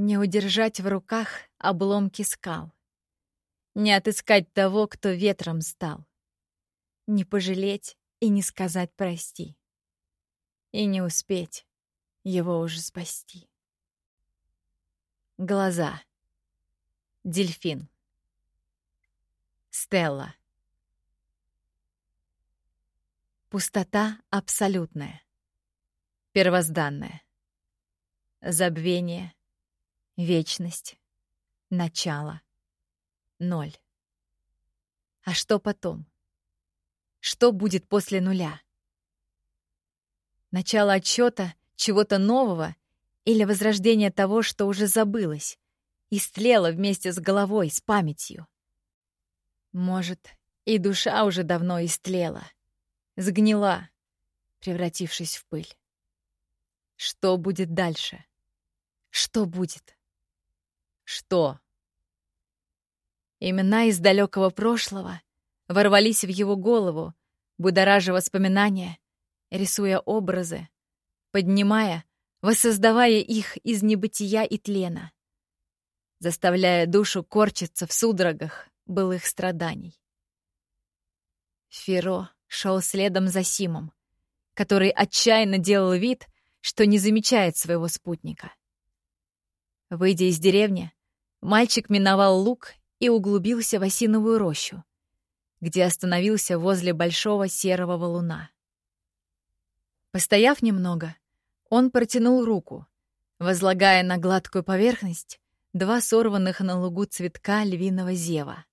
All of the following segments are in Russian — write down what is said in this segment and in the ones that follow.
Не удержать в руках обломки скал. Не отыскать того, кто ветром стал. Не пожалеть и не сказать прости. И не успеть его уже спасти. Глаза. Дельфин. Стелла. Пустота абсолютная. Первозданная. Забвение. Вечность. Начало. Ноль. А что потом? Что будет после нуля? Начало отчета чего-то нового или возрождение того, что уже забылось, истлело вместе с головой, с памятью? Может, и душа уже давно истлела — сгнила, превратившись в пыль. Что будет дальше? Что будет? Что? Имена из далекого прошлого ворвались в его голову, будоража воспоминания, рисуя образы, поднимая, воссоздавая их из небытия и тлена, заставляя душу корчиться в судорогах былых страданий. Феро шел следом за Симом, который отчаянно делал вид, что не замечает своего спутника. Выйдя из деревни, мальчик миновал луг и углубился в осиновую рощу, где остановился возле большого серого валуна. Постояв немного, он протянул руку, возлагая на гладкую поверхность два сорванных на лугу цветка львиного зева.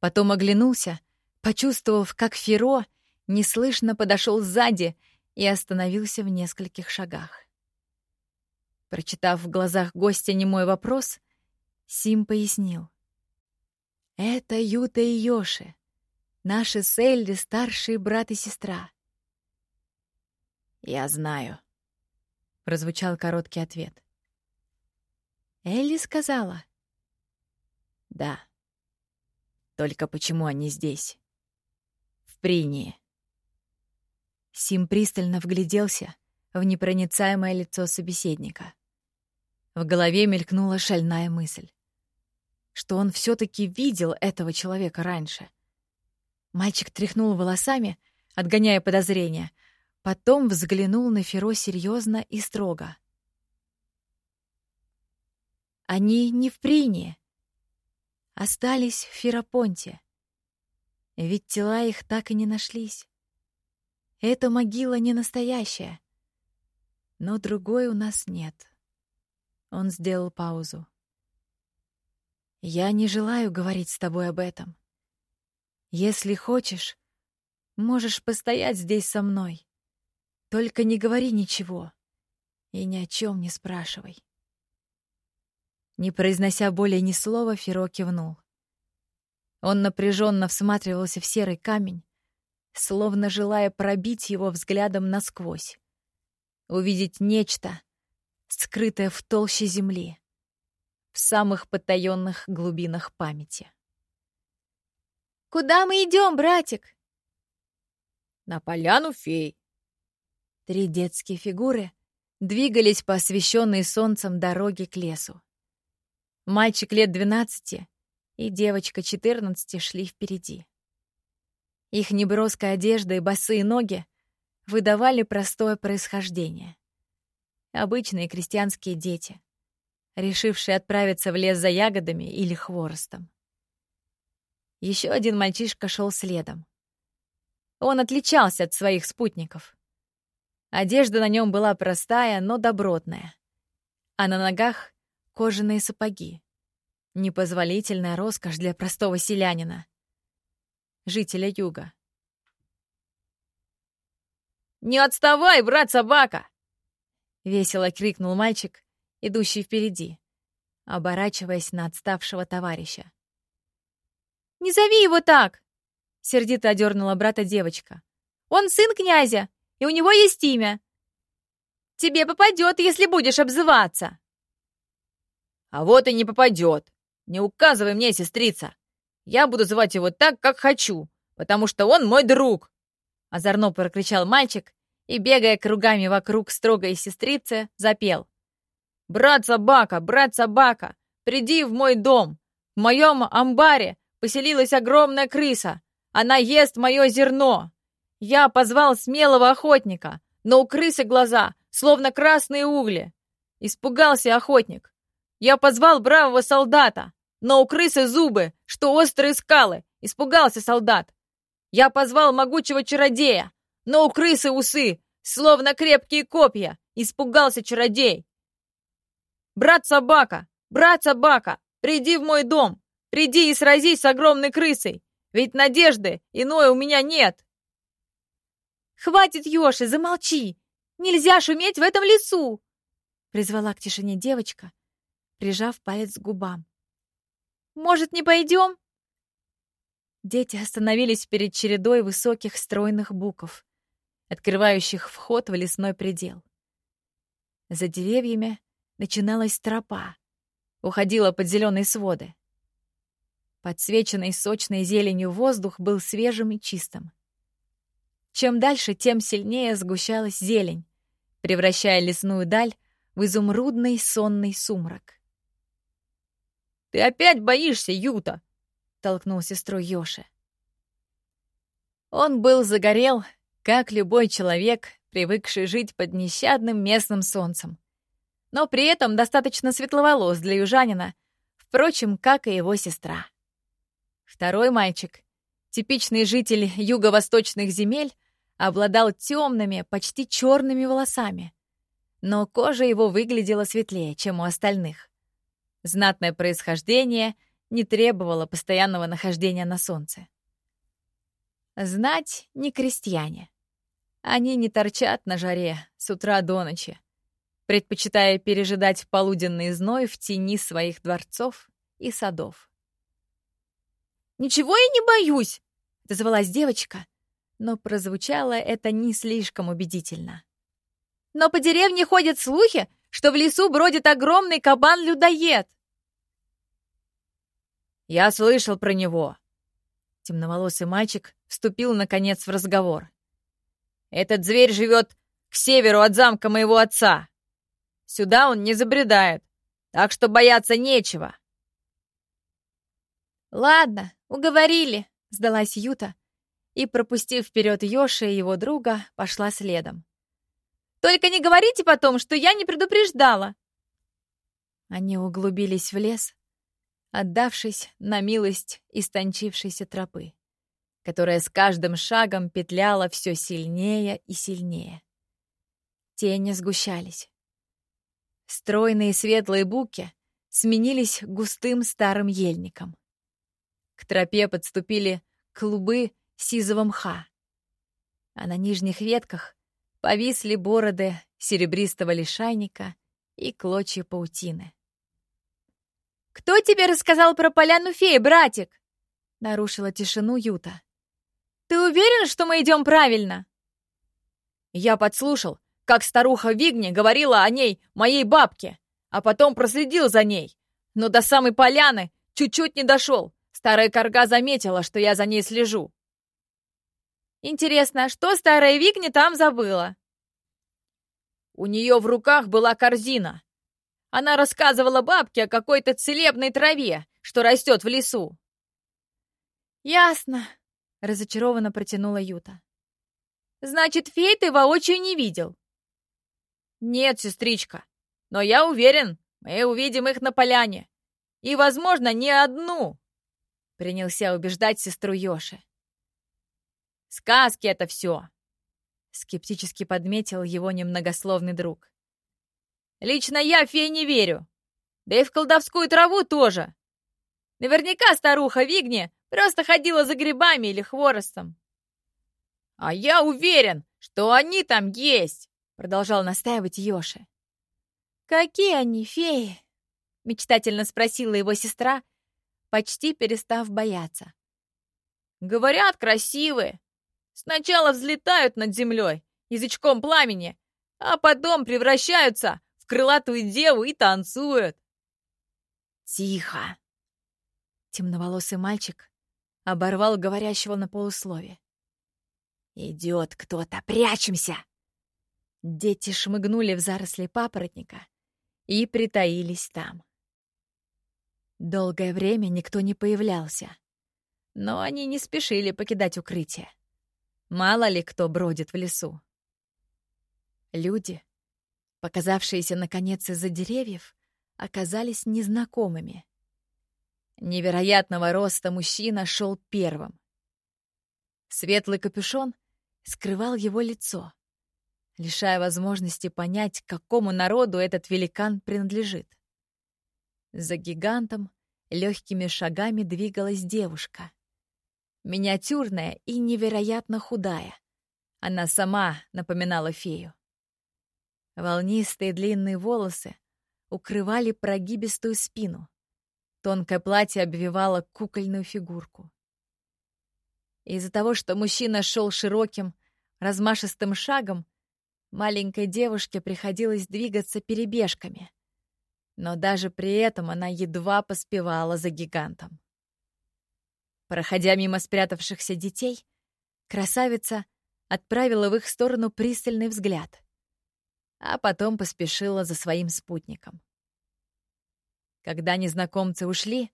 Потом оглянулся почувствовав, как Феро неслышно подошел сзади и остановился в нескольких шагах. Прочитав в глазах гостя немой вопрос, Сим пояснил. «Это Юта и Йоши, наши с Эльди старшие брат и сестра». «Я знаю», — прозвучал короткий ответ. Элли сказала. «Да. Только почему они здесь?» Принии. Сим пристально вгляделся в непроницаемое лицо собеседника. В голове мелькнула шальная мысль, что он все таки видел этого человека раньше. Мальчик тряхнул волосами, отгоняя подозрения, потом взглянул на Феро серьезно и строго. Они не в Прине, остались в Ферапонте. Ведь тела их так и не нашлись. Эта могила не настоящая. Но другой у нас нет. Он сделал паузу. Я не желаю говорить с тобой об этом. Если хочешь, можешь постоять здесь со мной. Только не говори ничего и ни о чем не спрашивай. Не произнося более ни слова, Феро кивнул. Он напряженно всматривался в серый камень, словно желая пробить его взглядом насквозь. Увидеть нечто, скрытое в толще земли, в самых потаенных глубинах памяти. «Куда мы идем, братик?» «На поляну фей». Три детские фигуры двигались по освещенной солнцем дороге к лесу. Мальчик лет двенадцати и девочка 14 шли впереди. Их неброская одежда и босые ноги выдавали простое происхождение. Обычные крестьянские дети, решившие отправиться в лес за ягодами или хворостом. Еще один мальчишка шел следом. Он отличался от своих спутников. Одежда на нем была простая, но добротная, а на ногах — кожаные сапоги. Непозволительная роскошь для простого селянина. Жителя юга. «Не отставай, брат-собака!» Весело крикнул мальчик, идущий впереди, оборачиваясь на отставшего товарища. «Не зови его так!» — сердито одернула брата девочка. «Он сын князя, и у него есть имя. Тебе попадет, если будешь обзываться!» «А вот и не попадет!» «Не указывай мне, сестрица! Я буду звать его так, как хочу, потому что он мой друг!» Озорно прокричал мальчик и, бегая кругами вокруг строгой сестрицы, запел. «Брат собака, брат собака, приди в мой дом. В моем амбаре поселилась огромная крыса. Она ест мое зерно. Я позвал смелого охотника, но у крысы глаза, словно красные угли. Испугался охотник. Я позвал бравого солдата, но у крысы зубы, что острые скалы. Испугался солдат. Я позвал могучего чародея, но у крысы усы, словно крепкие копья. Испугался чародей. «Брат-собака! Брат-собака! Приди в мой дом! Приди и сразись с огромной крысой! Ведь надежды иной у меня нет!» «Хватит, Ёши, замолчи! Нельзя шуметь в этом лесу!» Призвала к тишине девочка, прижав палец к губам. «Может, не пойдем?» Дети остановились перед чередой высоких стройных буков, открывающих вход в лесной предел. За деревьями начиналась тропа, уходила под зеленые своды. Подсвеченный сочной зеленью воздух был свежим и чистым. Чем дальше, тем сильнее сгущалась зелень, превращая лесную даль в изумрудный сонный сумрак. «Ты опять боишься, Юта!» — толкнул сестру Йоши. Он был загорел, как любой человек, привыкший жить под нещадным местным солнцем но при этом достаточно светловолос для южанина, впрочем, как и его сестра. Второй мальчик, типичный житель юго-восточных земель, обладал темными, почти черными волосами, но кожа его выглядела светлее, чем у остальных. Знатное происхождение не требовало постоянного нахождения на солнце. Знать не крестьяне. Они не торчат на жаре с утра до ночи, предпочитая пережидать полуденный зной в тени своих дворцов и садов. «Ничего я не боюсь!» — дозвалась девочка, но прозвучало это не слишком убедительно. «Но по деревне ходят слухи, что в лесу бродит огромный кабан-людоед!» «Я слышал про него!» Темноволосый мальчик вступил, наконец, в разговор. «Этот зверь живет к северу от замка моего отца. Сюда он не забредает, так что бояться нечего». «Ладно, уговорили», — сдалась Юта, и, пропустив вперед Йоши и его друга, пошла следом. «Только не говорите потом, что я не предупреждала!» Они углубились в лес, отдавшись на милость истончившейся тропы, которая с каждым шагом петляла все сильнее и сильнее. Тени сгущались. Стройные светлые буки сменились густым старым ельником. К тропе подступили клубы сизого мха, а на нижних ветках повисли бороды серебристого лишайника и клочья паутины. «Кто тебе рассказал про поляну феи, братик?» — нарушила тишину Юта. «Ты уверен, что мы идем правильно?» «Я подслушал, как старуха Вигни говорила о ней моей бабке, а потом проследил за ней. Но до самой поляны чуть-чуть не дошел. Старая корга заметила, что я за ней слежу. Интересно, что старая Вигни там забыла? У нее в руках была корзина. Она рассказывала бабке о какой-то целебной траве, что растет в лесу. «Ясно», — разочарованно протянула Юта. «Значит, фей ты воочию не видел?» «Нет, сестричка, но я уверен, мы увидим их на поляне. И, возможно, не одну!» Принялся убеждать сестру Йоши. «Сказки это все!» Скептически подметил его немногословный друг. «Лично я фей не верю. Да и в колдовскую траву тоже. Наверняка старуха Вигни просто ходила за грибами или хворостом. А я уверен, что они там есть!» Продолжал настаивать Йоши. «Какие они, феи?» — мечтательно спросила его сестра, почти перестав бояться. «Говорят, красивые. Сначала взлетают над землей язычком пламени, а потом превращаются в крылатую деву и танцуют». «Тихо!» Темноволосый мальчик оборвал говорящего на полуслове. «Идет кто-то, прячемся!» Дети шмыгнули в заросли папоротника и притаились там. Долгое время никто не появлялся, но они не спешили покидать укрытие. Мало ли кто бродит в лесу. Люди, показавшиеся наконец из-за деревьев, оказались незнакомыми. Невероятного роста мужчина шел первым. Светлый капюшон скрывал его лицо, лишая возможности понять, к какому народу этот великан принадлежит. За гигантом легкими шагами двигалась девушка. Миниатюрная и невероятно худая. Она сама напоминала фею. Волнистые длинные волосы укрывали прогибистую спину. Тонкое платье обвивало кукольную фигурку. Из-за того, что мужчина шел широким, размашистым шагом, маленькой девушке приходилось двигаться перебежками. Но даже при этом она едва поспевала за гигантом. Проходя мимо спрятавшихся детей, красавица отправила в их сторону пристальный взгляд, а потом поспешила за своим спутником. Когда незнакомцы ушли,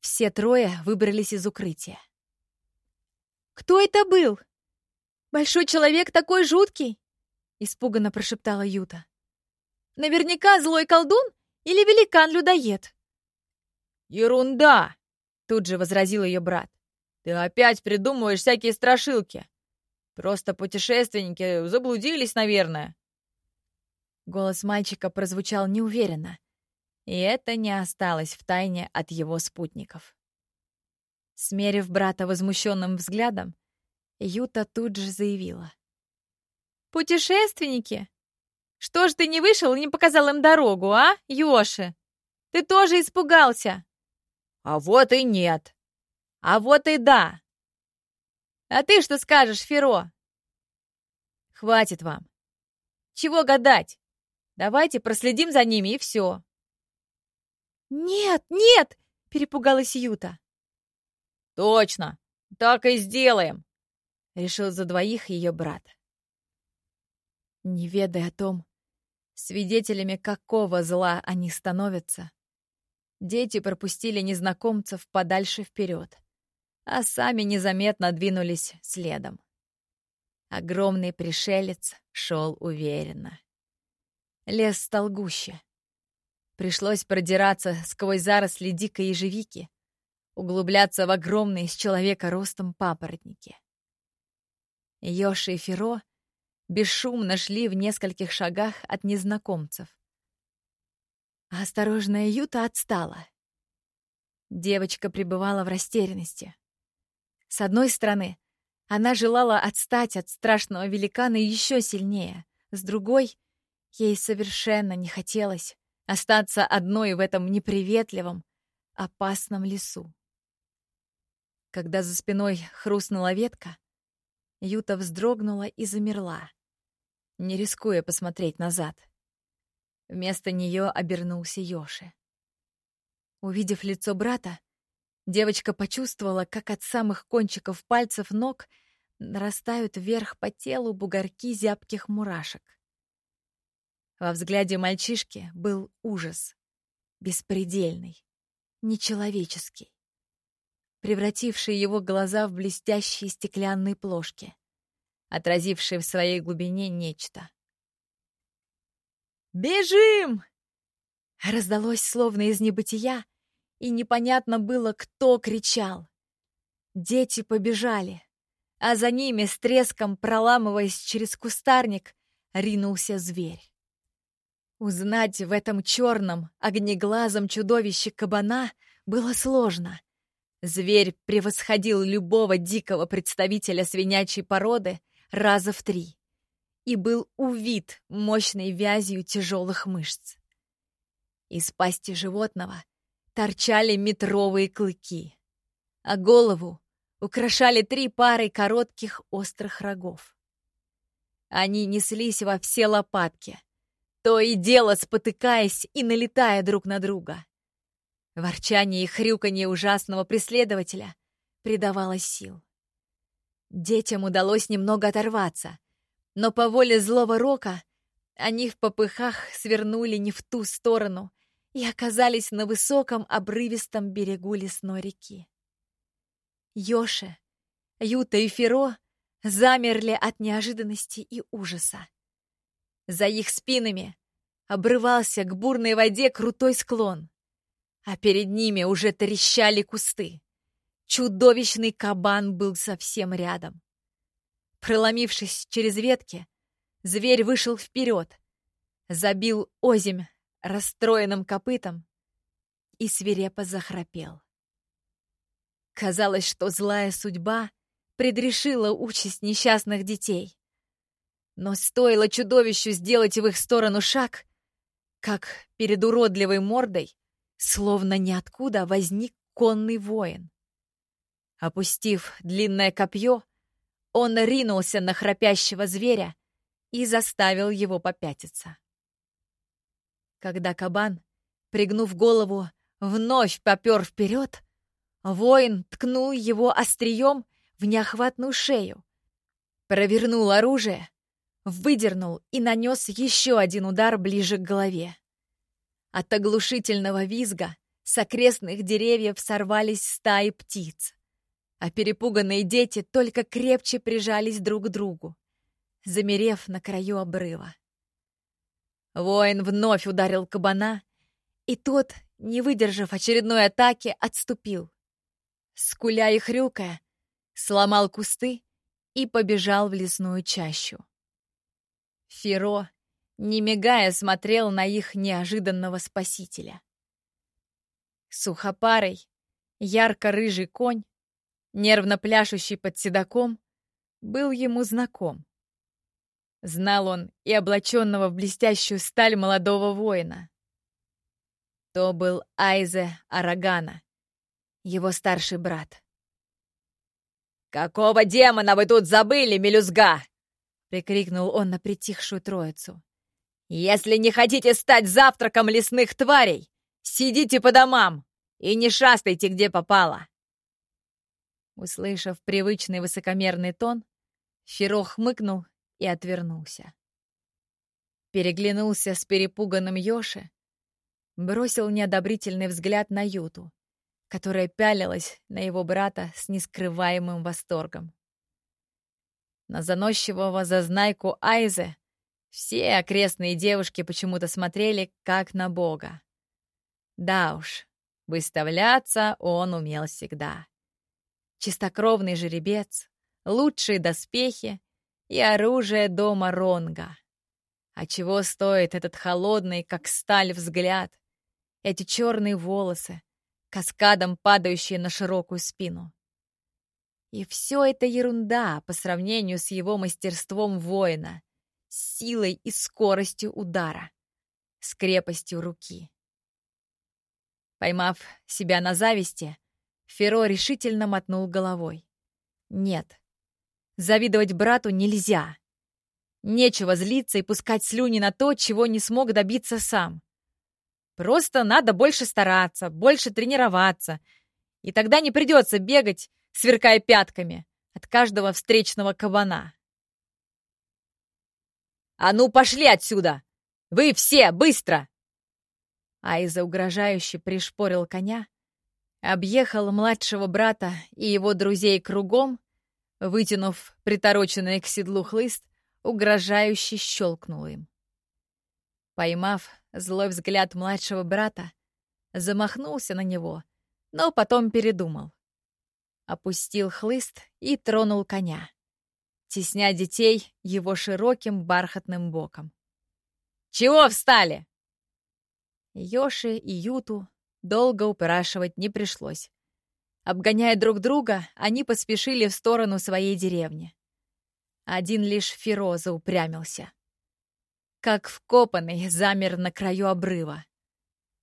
все трое выбрались из укрытия. «Кто это был? Большой человек такой жуткий!» — испуганно прошептала Юта. «Наверняка злой колдун или великан-людоед?» «Ерунда!» — тут же возразил ее брат. «Ты опять придумываешь всякие страшилки. Просто путешественники заблудились, наверное». Голос мальчика прозвучал неуверенно, и это не осталось в тайне от его спутников. Смерив брата возмущенным взглядом, Юта тут же заявила. «Путешественники? Что ж ты не вышел и не показал им дорогу, а, Йоши? Ты тоже испугался!» «А вот и нет!» «А вот и да!» «А ты что скажешь, Феро?» «Хватит вам! Чего гадать? Давайте проследим за ними, и все!» «Нет, нет!» — перепугалась Юта. «Точно! Так и сделаем!» — решил за двоих ее брат. Не ведая о том, свидетелями какого зла они становятся, дети пропустили незнакомцев подальше вперед, а сами незаметно двинулись следом. Огромный пришелец шел уверенно. Лес стал гуще. Пришлось продираться сквозь заросли дикой ежевики, углубляться в огромные с человека ростом папоротники. Йоши и Феро бесшумно шли в нескольких шагах от незнакомцев. Осторожная Юта отстала. Девочка пребывала в растерянности. С одной стороны, она желала отстать от страшного великана еще сильнее, с другой — ей совершенно не хотелось остаться одной в этом неприветливом, опасном лесу. Когда за спиной хрустнула ветка, Юта вздрогнула и замерла, не рискуя посмотреть назад. Вместо нее обернулся Йоши. Увидев лицо брата, девочка почувствовала, как от самых кончиков пальцев ног нарастают вверх по телу бугорки зябких мурашек. Во взгляде мальчишки был ужас. Беспредельный, нечеловеческий, превративший его глаза в блестящие стеклянные плошки, отразившие в своей глубине нечто. «Бежим!» Раздалось словно из небытия, и непонятно было, кто кричал. Дети побежали, а за ними, с треском проламываясь через кустарник, ринулся зверь. Узнать в этом черном, огнеглазом чудовище кабана было сложно. Зверь превосходил любого дикого представителя свинячьей породы раза в три и был увит мощной вязью тяжелых мышц. Из пасти животного торчали метровые клыки, а голову украшали три пары коротких острых рогов. Они неслись во все лопатки, то и дело спотыкаясь и налетая друг на друга. Ворчание и хрюканье ужасного преследователя придавало сил. Детям удалось немного оторваться, но по воле злого рока Они в попыхах свернули не в ту сторону и оказались на высоком обрывистом берегу лесной реки. Йоши, Юта и Феро замерли от неожиданности и ужаса. За их спинами обрывался к бурной воде крутой склон, а перед ними уже трещали кусты. Чудовищный кабан был совсем рядом. Проломившись через ветки, зверь вышел вперед, забил озимь расстроенным копытом и свирепо захрапел. Казалось, что злая судьба предрешила участь несчастных детей. Но стоило чудовищу сделать в их сторону шаг, как перед уродливой мордой, словно ниоткуда возник конный воин. Опустив длинное копье, он ринулся на храпящего зверя и заставил его попятиться. Когда кабан, пригнув голову, вновь попер вперед, воин ткнул его острием в неохватную шею, провернул оружие, выдернул и нанес еще один удар ближе к голове. От оглушительного визга с окрестных деревьев сорвались стаи птиц, а перепуганные дети только крепче прижались друг к другу, замерев на краю обрыва. Воин вновь ударил кабана, и тот, не выдержав очередной атаки, отступил. Скуля и хрюкая, сломал кусты и побежал в лесную чащу. Феро, не мигая, смотрел на их неожиданного спасителя. Сухопарый, ярко-рыжий конь, нервно пляшущий под седаком, был ему знаком. Знал он и облаченного в блестящую сталь молодого воина. То был Айзе Арагана, его старший брат. «Какого демона вы тут забыли, мелюзга?» — прикрикнул он на притихшую троицу. «Если не хотите стать завтраком лесных тварей, сидите по домам и не шастайте, где попало!» Услышав привычный высокомерный тон, Феро хмыкнул и отвернулся. Переглянулся с перепуганным Йоши, бросил неодобрительный взгляд на Юту, которая пялилась на его брата с нескрываемым восторгом. На заносчивого зазнайку Айзе все окрестные девушки почему-то смотрели как на бога. Да уж, выставляться он умел всегда. Чистокровный жеребец, лучшие доспехи и оружие дома Ронга. А чего стоит этот холодный, как сталь, взгляд, эти черные волосы, каскадом падающие на широкую спину. И все это ерунда по сравнению с его мастерством воина, с силой и скоростью удара, с крепостью руки. Поймав себя на зависти, Феро решительно мотнул головой. Нет, Завидовать брату нельзя. Нечего злиться и пускать слюни на то, чего не смог добиться сам. Просто надо больше стараться, больше тренироваться. И тогда не придется бегать, сверкая пятками, от каждого встречного кабана. «А ну, пошли отсюда! Вы все, быстро!» Айза угрожающе пришпорил коня, объехал младшего брата и его друзей кругом Вытянув притороченный к седлу хлыст, угрожающе щелкнул им. Поймав злой взгляд младшего брата, замахнулся на него, но потом передумал. Опустил хлыст и тронул коня, тесня детей его широким бархатным боком. «Чего встали?» Йоши и Юту долго упрашивать не пришлось. Обгоняя друг друга, они поспешили в сторону своей деревни. Один лишь Фероза упрямился. Как вкопанный замер на краю обрыва,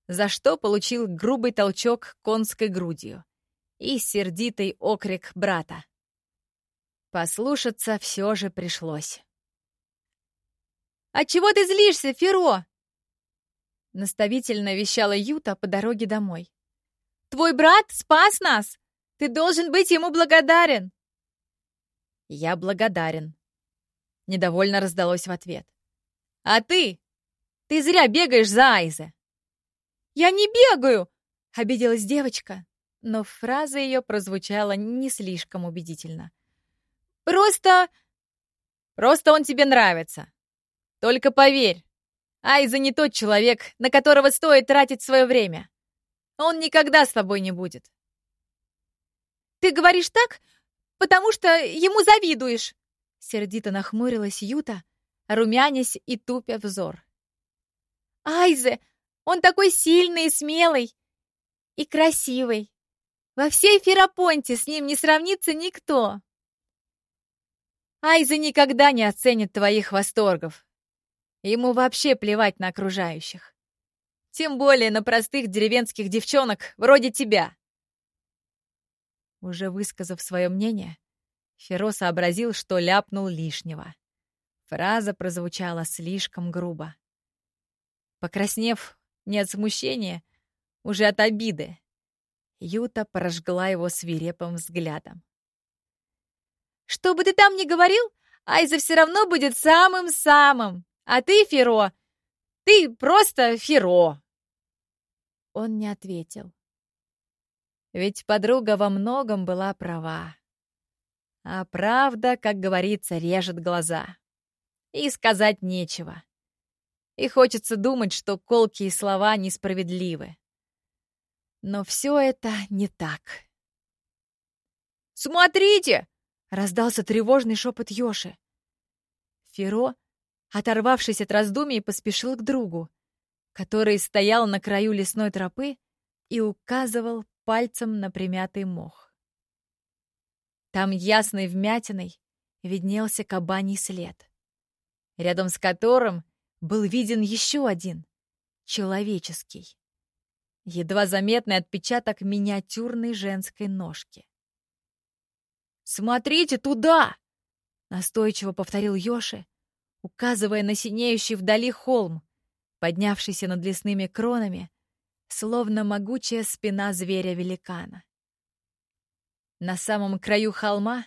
за что получил грубый толчок конской грудью и сердитый окрик брата. Послушаться все же пришлось. «А чего ты злишься, Феро?» Наставительно вещала Юта по дороге домой. Твой брат спас нас! Ты должен быть ему благодарен!» «Я благодарен», — недовольно раздалось в ответ. А ты? Ты зря бегаешь за Айзе!» «Я не бегаю!» — обиделась девочка, но фраза ее прозвучала не слишком убедительно. «Просто... просто он тебе нравится. Только поверь, Айза не тот человек, на которого стоит тратить свое время. Он никогда с тобой не будет». «Ты говоришь так, потому что ему завидуешь!» Сердито нахмурилась Юта, румянясь и тупя взор. «Айзе, он такой сильный и смелый, и красивый. Во всей Ферапонте с ним не сравнится никто!» Айзе никогда не оценит твоих восторгов. Ему вообще плевать на окружающих. Тем более на простых деревенских девчонок вроде тебя. Уже высказав свое мнение, Феро сообразил, что ляпнул лишнего. Фраза прозвучала слишком грубо. Покраснев не от смущения, уже от обиды, Юта прожгла его свирепым взглядом. «Что бы ты там ни говорил, Айза все равно будет самым-самым, а ты, Феро, ты просто Феро!» Он не ответил. Ведь подруга во многом была права. А правда, как говорится, режет глаза. И сказать нечего. И хочется думать, что колкие слова несправедливы. Но все это не так. «Смотрите!» — раздался тревожный шепот Йоши. Феро, оторвавшись от раздумий, поспешил к другу, который стоял на краю лесной тропы и указывал пальцем на примятый мох. Там ясной вмятиной виднелся кабаний след, рядом с которым был виден еще один, человеческий, едва заметный отпечаток миниатюрной женской ножки. «Смотрите туда!» — настойчиво повторил Йоши, указывая на синеющий вдали холм, поднявшийся над лесными кронами словно могучая спина зверя-великана. На самом краю холма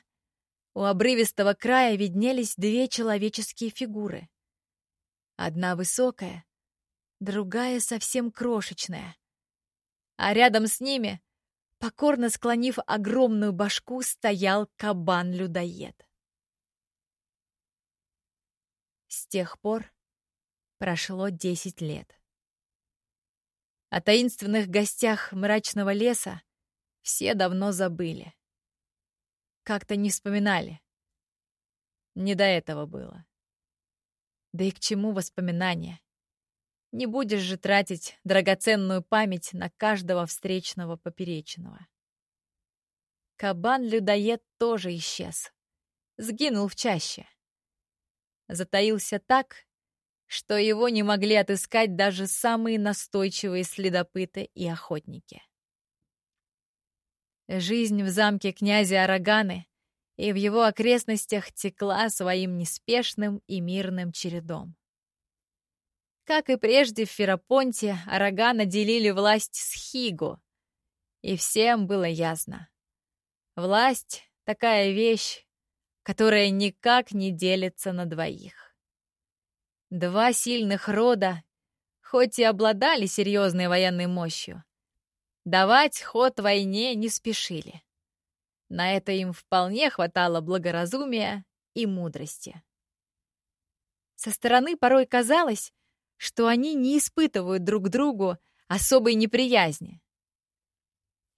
у обрывистого края виднелись две человеческие фигуры. Одна высокая, другая совсем крошечная. А рядом с ними, покорно склонив огромную башку, стоял кабан-людоед. С тех пор прошло десять лет. О таинственных гостях мрачного леса все давно забыли. Как-то не вспоминали. Не до этого было. Да и к чему воспоминания? Не будешь же тратить драгоценную память на каждого встречного поперечного. Кабан-людоед тоже исчез. Сгинул в чаще. Затаился так, что его не могли отыскать даже самые настойчивые следопыты и охотники. Жизнь в замке князя Араганы и в его окрестностях текла своим неспешным и мирным чередом. Как и прежде в Ферапонте, Арагана делили власть с и всем было ясно. Власть — такая вещь, которая никак не делится на двоих. Два сильных рода, хоть и обладали серьезной военной мощью, давать ход войне не спешили. На это им вполне хватало благоразумия и мудрости. Со стороны порой казалось, что они не испытывают друг другу особой неприязни.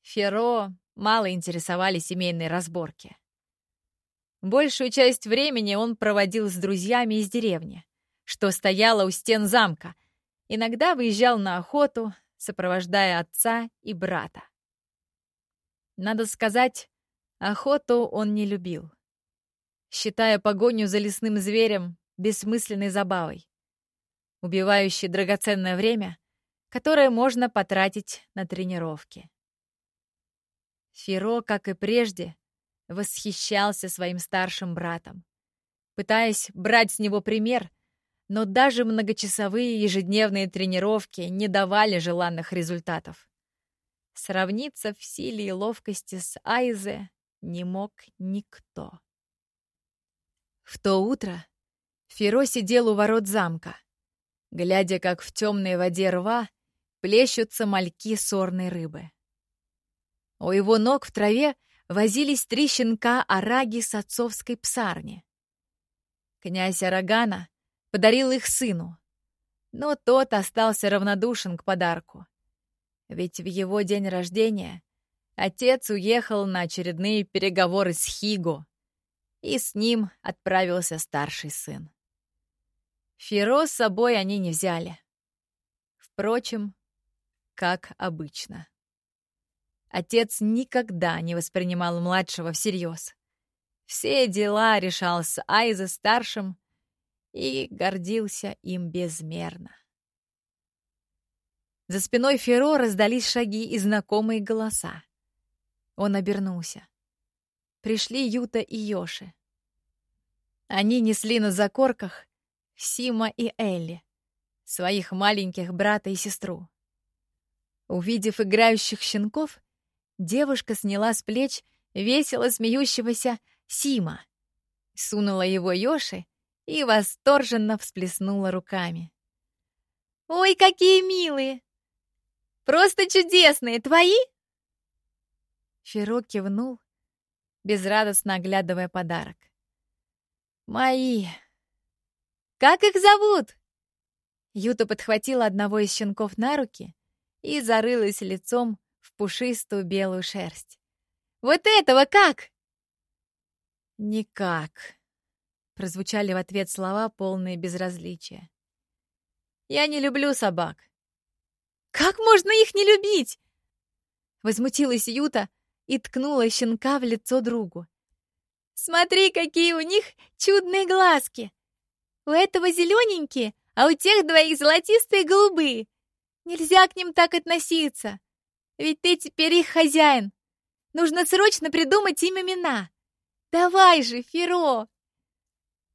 Феро мало интересовали семейные разборки. Большую часть времени он проводил с друзьями из деревни, что стояла у стен замка. Иногда выезжал на охоту, сопровождая отца и брата. Надо сказать, охоту он не любил, считая погоню за лесным зверем бессмысленной забавой, убивающей драгоценное время, которое можно потратить на тренировки. Феро, как и прежде, восхищался своим старшим братом, пытаясь брать с него пример но даже многочасовые ежедневные тренировки не давали желанных результатов. Сравниться в силе и ловкости с Айзе не мог никто. В то утро Феро сидел у ворот замка, глядя, как в темной воде рва плещутся мальки сорной рыбы. У его ног в траве возились три щенка Араги с отцовской псарни. Князь Арагана подарил их сыну, но тот остался равнодушен к подарку. Ведь в его день рождения отец уехал на очередные переговоры с Хиго, и с ним отправился старший сын. Феро с собой они не взяли. Впрочем, как обычно. Отец никогда не воспринимал младшего всерьез. Все дела решал с Айзе старшим и гордился им безмерно. За спиной Феро раздались шаги и знакомые голоса. Он обернулся. Пришли Юта и Йоши. Они несли на закорках Сима и Элли, своих маленьких брата и сестру. Увидев играющих щенков, девушка сняла с плеч весело смеющегося Сима, сунула его Йоши и восторженно всплеснула руками. «Ой, какие милые! Просто чудесные! Твои?» Феро кивнул, безрадостно оглядывая подарок. «Мои!» «Как их зовут?» Юта подхватила одного из щенков на руки и зарылась лицом в пушистую белую шерсть. «Вот этого как?» «Никак», — прозвучали в ответ слова, полные безразличия. «Я не люблю собак». «Как можно их не любить?» Возмутилась Юта и ткнула щенка в лицо другу. «Смотри, какие у них чудные глазки! У этого зелененькие, а у тех двоих золотистые голубые. Нельзя к ним так относиться, ведь ты теперь их хозяин. Нужно срочно придумать им имена. Давай же, Феро!»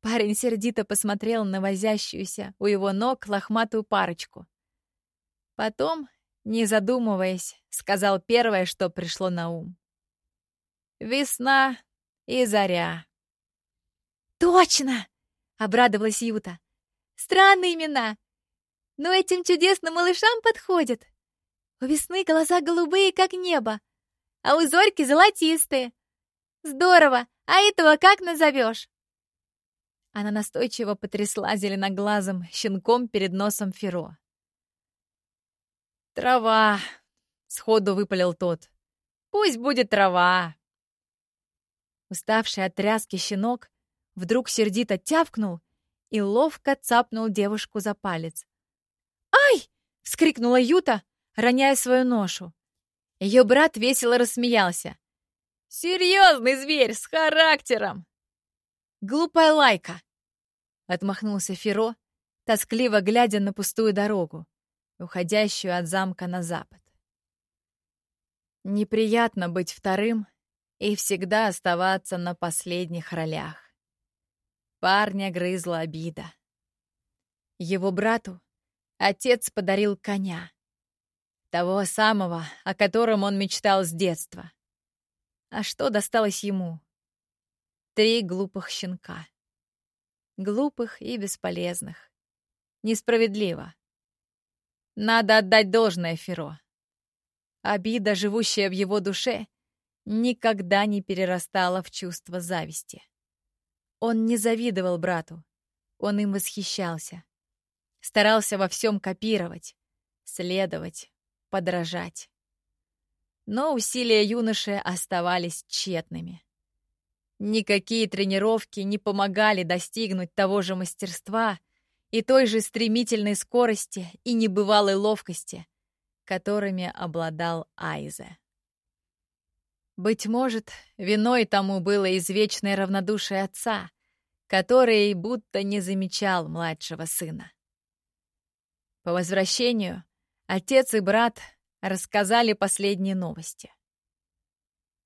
Парень сердито посмотрел на возящуюся у его ног лохматую парочку. Потом, не задумываясь, сказал первое, что пришло на ум. «Весна и заря». «Точно!» — обрадовалась Юта. «Странные имена, но этим чудесным малышам подходят. У весны глаза голубые, как небо, а у Зорьки золотистые. Здорово! А этого как назовешь?» Она настойчиво потрясла зеленоглазым щенком перед носом Феро. «Трава!» — сходу выпалил тот. «Пусть будет трава!» Уставший от тряски щенок вдруг сердито тявкнул и ловко цапнул девушку за палец. «Ай!» — вскрикнула Юта, роняя свою ношу. Ее брат весело рассмеялся. Серьезный зверь с характером!» «Глупая лайка!» — отмахнулся Феро, тоскливо глядя на пустую дорогу, уходящую от замка на запад. Неприятно быть вторым и всегда оставаться на последних ролях. Парня грызла обида. Его брату отец подарил коня. Того самого, о котором он мечтал с детства. А что досталось ему? Три глупых щенка. Глупых и бесполезных. Несправедливо. Надо отдать должное Феро. Обида, живущая в его душе, никогда не перерастала в чувство зависти. Он не завидовал брату, он им восхищался. Старался во всем копировать, следовать, подражать но усилия юноши оставались тщетными. Никакие тренировки не помогали достигнуть того же мастерства и той же стремительной скорости и небывалой ловкости, которыми обладал Айзе. Быть может, виной тому было извечное равнодушие отца, который будто не замечал младшего сына. По возвращению отец и брат рассказали последние новости.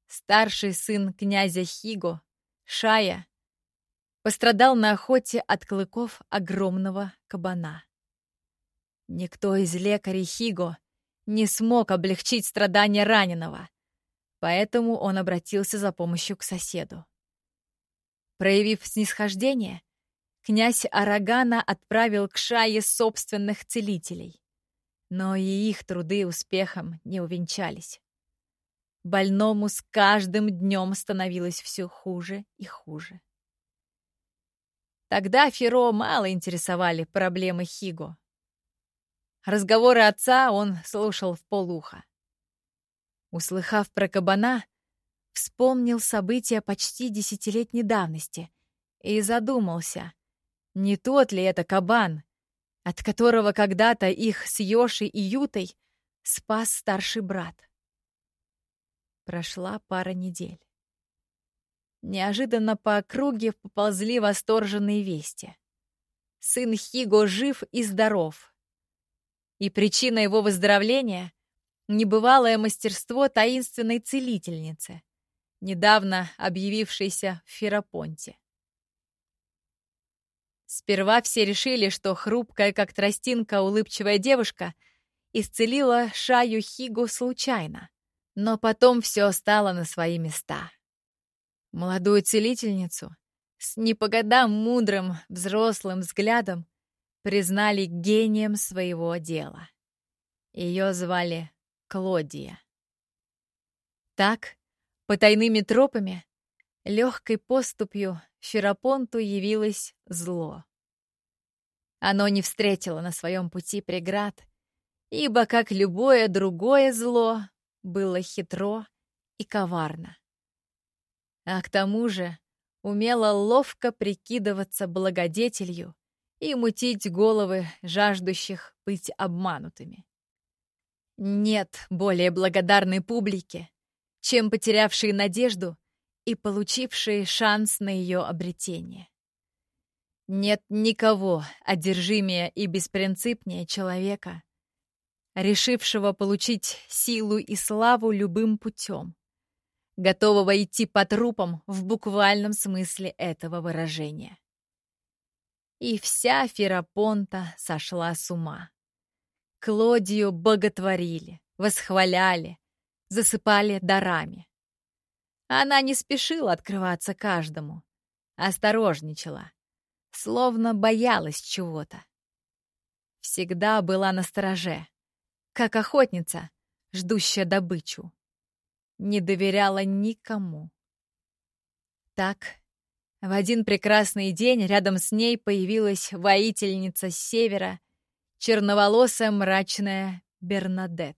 Старший сын князя Хиго, Шая, пострадал на охоте от клыков огромного кабана. Никто из лекарей Хиго не смог облегчить страдания раненого, поэтому он обратился за помощью к соседу. Проявив снисхождение, князь Арагана отправил к Шае собственных целителей. Но и их труды успехом не увенчались. Больному с каждым днем становилось все хуже и хуже. Тогда Феро мало интересовали проблемы Хиго. Разговоры отца он слушал в полуха. Услыхав про кабана, вспомнил события почти десятилетней давности и задумался, не тот ли это кабан, от которого когда-то их с Йошей и Ютой спас старший брат. Прошла пара недель. Неожиданно по округе поползли восторженные вести. Сын Хиго жив и здоров. И причина его выздоровления — небывалое мастерство таинственной целительницы, недавно объявившейся в Ферапонте. Сперва все решили, что хрупкая, как тростинка, улыбчивая девушка исцелила Шаю Хигу случайно. Но потом все стало на свои места. Молодую целительницу с не по годам мудрым, взрослым взглядом признали гением своего дела. Ее звали Клодия. Так, потайными тропами, легкой поступью Ферапонту явилось зло. Оно не встретило на своем пути преград, ибо, как любое другое зло, было хитро и коварно. А к тому же умело ловко прикидываться благодетелью и мутить головы жаждущих быть обманутыми. Нет более благодарной публики, чем потерявшие надежду и получившие шанс на ее обретение. Нет никого одержимее и беспринципнее человека, решившего получить силу и славу любым путем, готового идти по трупам в буквальном смысле этого выражения. И вся Ферапонта сошла с ума. Клодию боготворили, восхваляли, засыпали дарами. Она не спешила открываться каждому, осторожничала, словно боялась чего-то. Всегда была на стороже, как охотница, ждущая добычу. Не доверяла никому. Так, в один прекрасный день рядом с ней появилась воительница с севера, черноволосая мрачная Бернадет.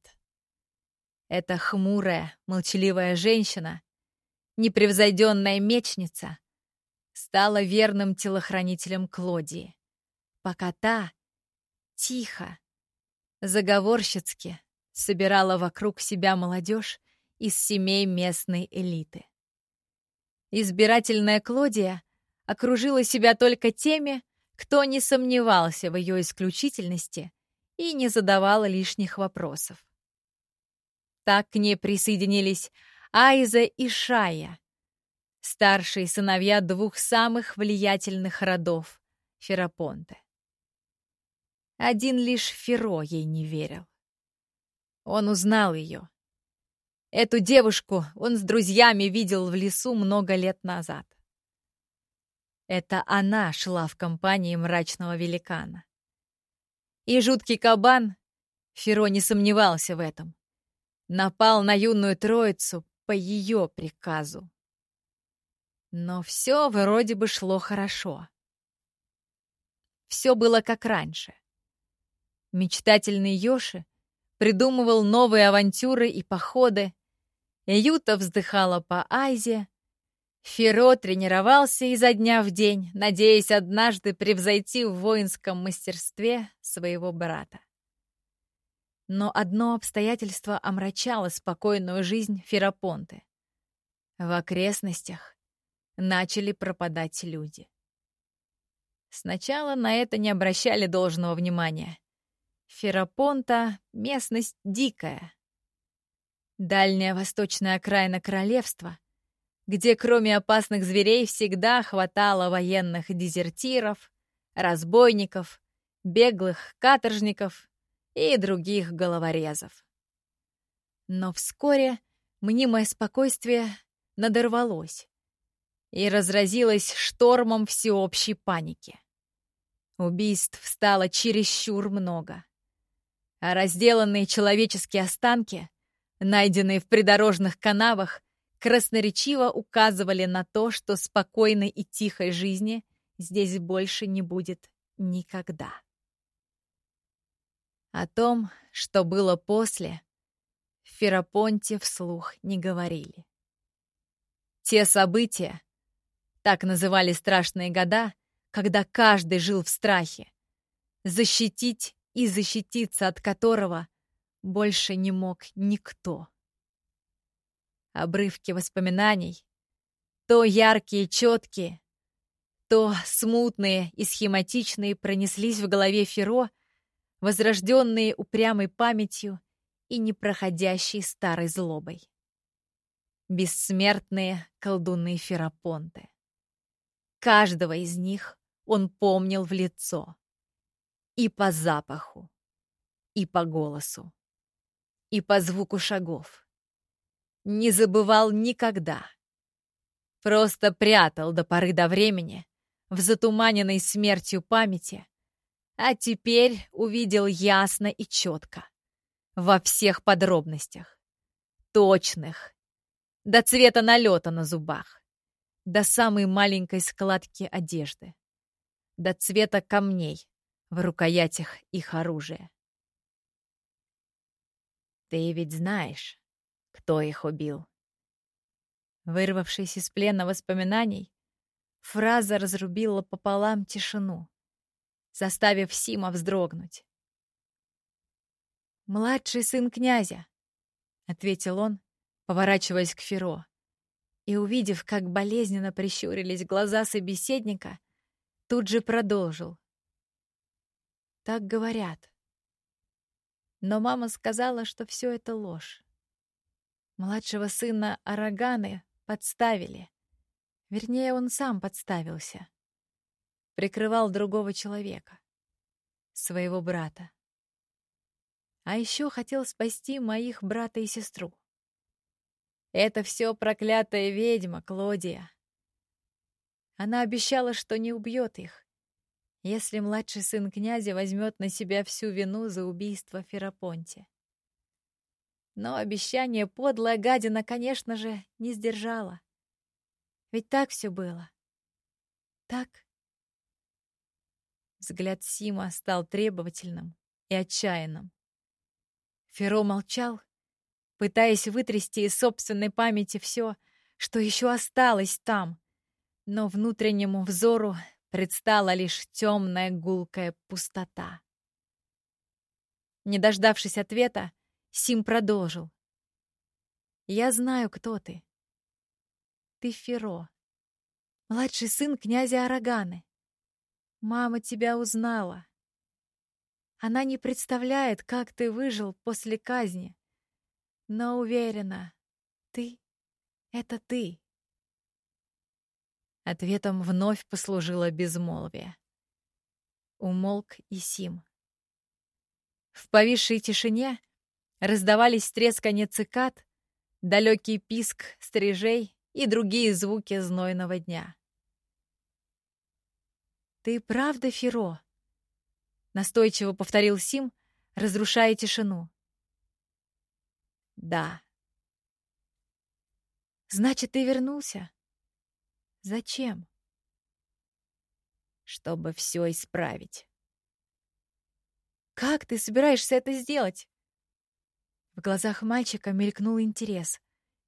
Эта хмурая, молчаливая женщина непревзойденная мечница, стала верным телохранителем Клодии, пока та тихо, заговорщицки собирала вокруг себя молодежь из семей местной элиты. Избирательная Клодия окружила себя только теми, кто не сомневался в ее исключительности и не задавала лишних вопросов. Так к ней присоединились Айза и Шая, старшие сыновья двух самых влиятельных родов Ферапонте. Один лишь Феро ей не верил. Он узнал ее. Эту девушку он с друзьями видел в лесу много лет назад. Это она шла в компании мрачного великана. И жуткий кабан, Феро не сомневался в этом, напал на юную троицу по ее приказу. Но все вроде бы шло хорошо. Все было как раньше. Мечтательный Йоши придумывал новые авантюры и походы, Юта вздыхала по Айзе, Феро тренировался изо дня в день, надеясь однажды превзойти в воинском мастерстве своего брата. Но одно обстоятельство омрачало спокойную жизнь Ферапонты. В окрестностях начали пропадать люди. Сначала на это не обращали должного внимания. Ферапонта — местность дикая. Дальняя восточная окраина королевства, где кроме опасных зверей всегда хватало военных дезертиров, разбойников, беглых каторжников и других головорезов. Но вскоре мнимое спокойствие надорвалось и разразилось штормом всеобщей паники. Убийств стало чересчур много. А разделанные человеческие останки, найденные в придорожных канавах, красноречиво указывали на то, что спокойной и тихой жизни здесь больше не будет никогда. О том, что было после, в Ферапонте вслух не говорили. Те события, так называли страшные года, когда каждый жил в страхе, защитить и защититься от которого больше не мог никто. Обрывки воспоминаний, то яркие четкие, то смутные и схематичные пронеслись в голове Феро, возрожденные упрямой памятью и непроходящей старой злобой. Бессмертные колдуны Ферапонты. Каждого из них он помнил в лицо. И по запаху, и по голосу, и по звуку шагов. Не забывал никогда. Просто прятал до поры до времени в затуманенной смертью памяти, а теперь увидел ясно и четко, во всех подробностях, точных, до цвета налета на зубах, до самой маленькой складки одежды, до цвета камней в рукоятях их оружия. Ты ведь знаешь, кто их убил. Вырвавшись из плена воспоминаний, фраза разрубила пополам тишину, заставив Сима вздрогнуть. «Младший сын князя», — ответил он, поворачиваясь к Феро. И, увидев, как болезненно прищурились глаза собеседника, тут же продолжил. Так говорят. Но мама сказала, что все это ложь. Младшего сына Араганы подставили. Вернее, он сам подставился. Прикрывал другого человека. Своего брата. А еще хотел спасти моих брата и сестру. Это все проклятая ведьма, Клодия. Она обещала, что не убьет их, если младший сын князя возьмет на себя всю вину за убийство Ферапонте. Но обещание подлая гадина, конечно же, не сдержала. Ведь так все было. Так. Взгляд Сима стал требовательным и отчаянным. Феро молчал, пытаясь вытрясти из собственной памяти все, что еще осталось там, но внутреннему взору предстала лишь темная гулкая пустота. Не дождавшись ответа, Сим продолжил. «Я знаю, кто ты. Ты Феро, младший сын князя Араганы. Мама тебя узнала. Она не представляет, как ты выжил после казни, но уверена, ты — это ты. Ответом вновь послужило безмолвие. Умолк и Сим. В повисшей тишине раздавались тресканье цикад, далекий писк стрижей и другие звуки знойного дня. «Ты правда, Феро?» — настойчиво повторил Сим, разрушая тишину. Да. Значит, ты вернулся? Зачем? Чтобы все исправить. Как ты собираешься это сделать? В глазах мальчика мелькнул интерес,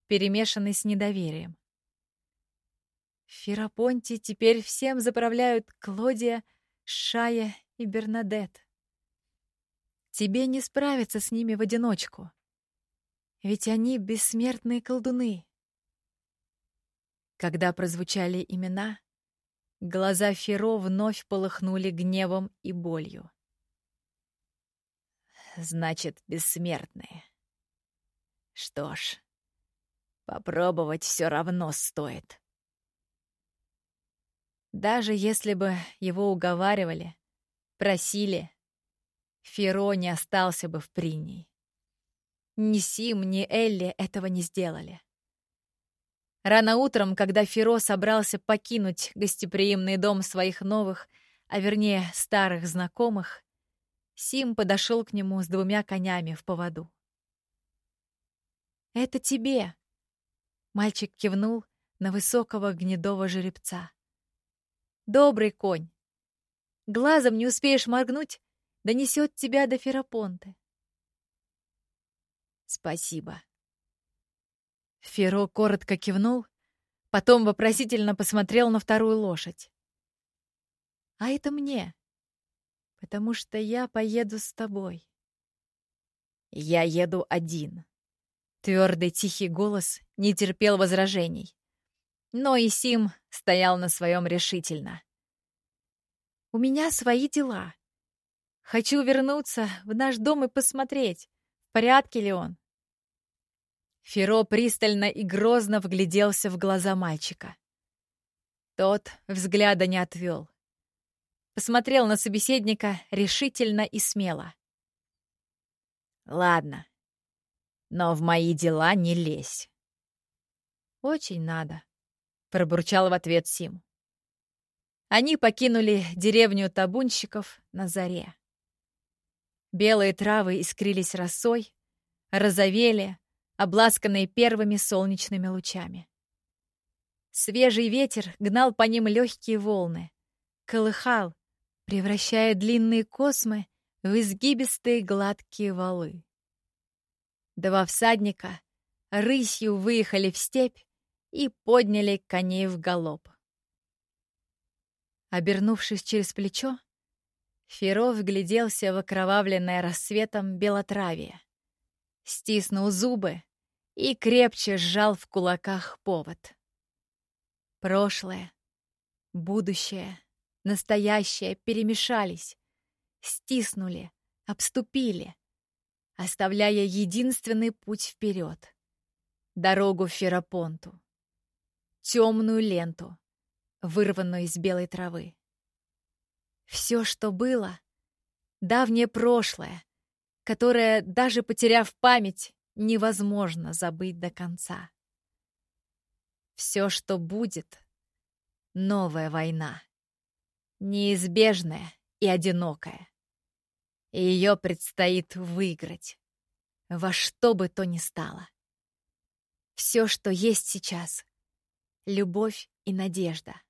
перемешанный с недоверием. В Ферапонте теперь всем заправляют Клодия, Шая и Бернадет. Тебе не справиться с ними в одиночку. Ведь они бессмертные колдуны. Когда прозвучали имена, глаза Феро вновь полыхнули гневом и болью. Значит, бессмертные. Что ж, попробовать все равно стоит. Даже если бы его уговаривали, просили, Феро не остался бы в Принии. Ни Сим, ни Элли этого не сделали. Рано утром, когда Феро собрался покинуть гостеприимный дом своих новых, а вернее старых знакомых, Сим подошел к нему с двумя конями в поводу. «Это тебе!» Мальчик кивнул на высокого гнедого жеребца. «Добрый конь! Глазом не успеешь моргнуть, донесет тебя до Ферапонты». «Спасибо». Феро коротко кивнул, потом вопросительно посмотрел на вторую лошадь. «А это мне, потому что я поеду с тобой». «Я еду один», Твердый тихий голос не терпел возражений. Но Исим стоял на своем решительно. «У меня свои дела. Хочу вернуться в наш дом и посмотреть, в порядке ли он». Феро пристально и грозно вгляделся в глаза мальчика. Тот взгляда не отвел. Посмотрел на собеседника решительно и смело. «Ладно, но в мои дела не лезь». «Очень надо», — пробурчал в ответ Сим. Они покинули деревню табунщиков на заре. Белые травы искрились росой, розовели, обласканные первыми солнечными лучами. Свежий ветер гнал по ним легкие волны, колыхал, превращая длинные космы в изгибистые гладкие валы. Два всадника рысью выехали в степь и подняли коней в галоп. Обернувшись через плечо, Феро вгляделся в окровавленное рассветом белотравие, стиснул зубы и крепче сжал в кулаках повод. Прошлое, будущее, настоящее перемешались, стиснули, обступили, оставляя единственный путь вперед — дорогу Ферапонту, темную ленту, вырванную из белой травы. Все, что было — давнее прошлое, которое, даже потеряв память, невозможно забыть до конца. Все, что будет — новая война, неизбежная и одинокая и ее предстоит выиграть. Во что бы то ни стало. Все, что есть сейчас — любовь и надежда.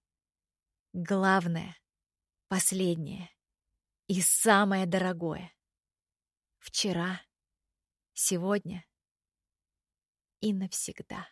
Главное, последнее и самое дорогое. Вчера, сегодня и навсегда.